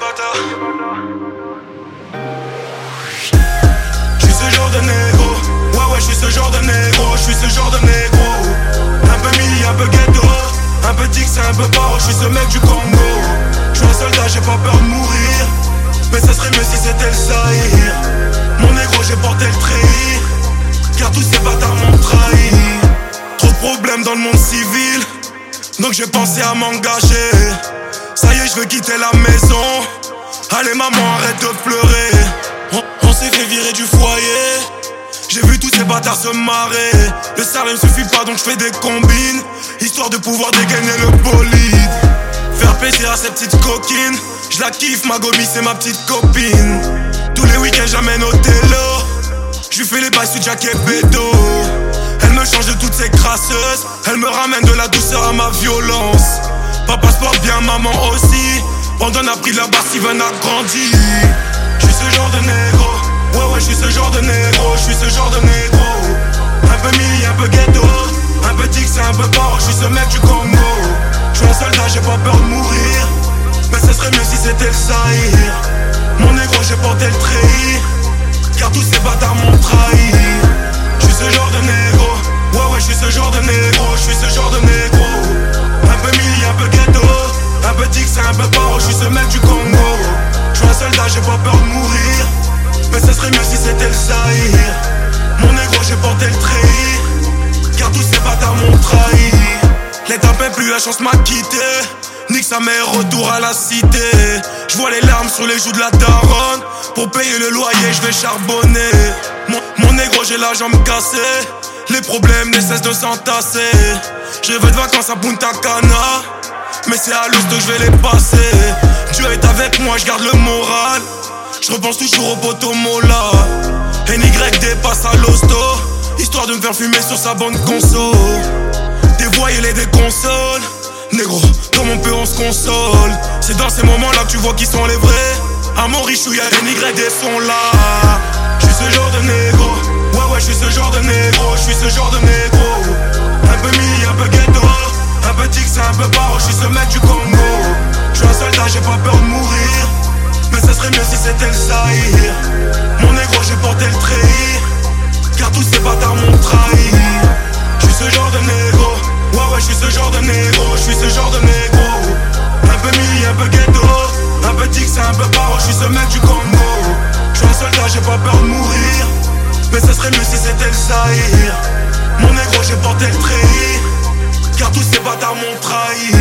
bâtards. J'suis ce genre de négro. Ouais, ouais, j'suis ce genre de négro. J'suis ce genre de négro. Un peu mili, un peu ghetto. Un peu tic, c'est un peu paro. J'suis ce mec du Congo. J'suis un soldat, j'ai pas peur de mourir. Mais ça serait mieux si c'était le Sahir. Mon négro, j'ai porté le trahir. Car tous ces bâtards m'ont trahi. Trop de problèmes dans le monde civil. Donc j'ai pensé à m'engager. Ça y est, je veux quitter la maison. Allez, maman, arrête de pleurer. On, s'est fait virer du foyer. J'ai vu tous ces bâtards se marrer. Le salaire ne suffit pas, donc je fais des combines. Histoire de pouvoir dégainer le bolide. Faire plaisir à ces petites coquines. Je la kiffe, ma gomie, c'est ma petite copine. Tous les week-ends, j'amène au télo. Je fais les bails sous Jack et Bédo. Elle me change de toutes ces crasseuses. Elle me ramène de la douceur à ma violence. Papa se bien, maman aussi. Brandon a pris la barre, Steven a grandi. Je suis ce genre de négro. Ouais, ouais, je suis ce genre de négro. Je suis ce genre de négro. Un peu mili, un peu ghetto. Un peu c'est un peu port. Je suis ce mec du Congo. Je suis un soldat, j'ai pas peur de mourir. Mais ce serait mieux si c'était le Sahir. Mon négro, j'ai porté le trahir. Car tous ces bâtards m'ont trahi. Je suis ce genre de négro. Ouais, ouais, je suis ce genre de négro. Mon négro, j'ai porté le trahir. Car tous ces bâtards m'ont trahi. L'étape est plus, la chance m'a quitté. Nique sa mère, retour à la cité. Je vois les larmes sur les joues de la daronne. Pour payer le loyer, je vais charbonner. Mon, mon négro, j'ai la jambe cassée. Les problèmes ne cessent de s'entasser. Je rêve de vacances à Punta Cana. Mais c'est à l'ouest que je vais les passer. Dieu est avec moi, je garde le moral. Je repense toujours au poteau Mola. NY dépasse à l'hosto. Histoire de me faire fumer sur sa bonne conso. Des voyelles et des consoles. Négro, comme on peut, on se console? C'est dans ces moments-là que tu vois qui sont les vrais. À mon richou, y'a NY sons là. Je suis ce genre de négro. Ouais, ouais, je suis ce genre de négro. Je suis ce genre de négro. Un peu mili, un peu ghetto. Un peu tic, un peu paro. Je suis ce mec du Congo. Mon négro, j'ai porté le trahir. Car tous ces bâtards m'ont trahi. Je suis ce genre de négro. Ouais, ouais, je suis ce genre de négro. Je suis ce genre de négro. Un peu mili, un peu ghetto. Un peu tic, c'est un peu paro. Je suis ce mec du Congo. Je suis un soldat, j'ai pas peur de mourir. Mais ça serait mieux si c'était le Sahir. Mon négro, j'ai porté le trahir. Car tous ces bâtards m'ont trahi.